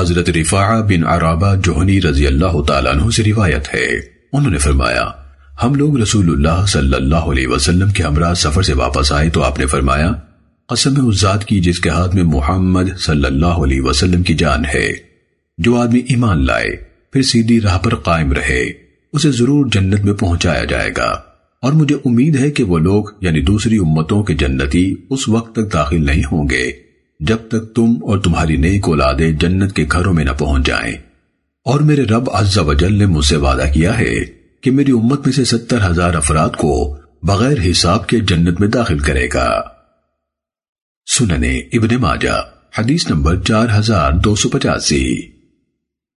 حضرت رفاعہ بن عرابہ جوہنی رضی اللہ تعالیٰ عنہ سے روایت ہے۔ انہوں نے فرمایا، ہم لوگ رسول اللہ صلی اللہ علیہ وسلم کے ہمراہ سفر سے واپس آئے تو آپ نے فرمایا، قسم اس ذات کی جس کے ہاتھ میں محمد صلی اللہ علیہ وسلم کی جان ہے۔ جو آدمی ایمان لائے، پھر سیدھی راہ پر قائم رہے، اسے ضرور جنت میں پہنچایا جائے گا۔ اور مجھے امید ہے کہ وہ لوگ یعنی دوسری امتوں کے جنتی، اس وقت تک داخل نہیں ہوں گے۔ جب تک تم اور تمہاری نیک اولادیں جنت کے گھروں میں نہ پہنچ جائیں۔ اور میرے رب عز و جل نے مجھ سے وعدہ کیا ہے کہ میری امت میں سے ستر ہزار افراد کو بغیر حساب کے جنت میں داخل کرے گا۔ سننے ابن ماجہ، حدیث نمبر چار ہزار دو سو پچاسی۔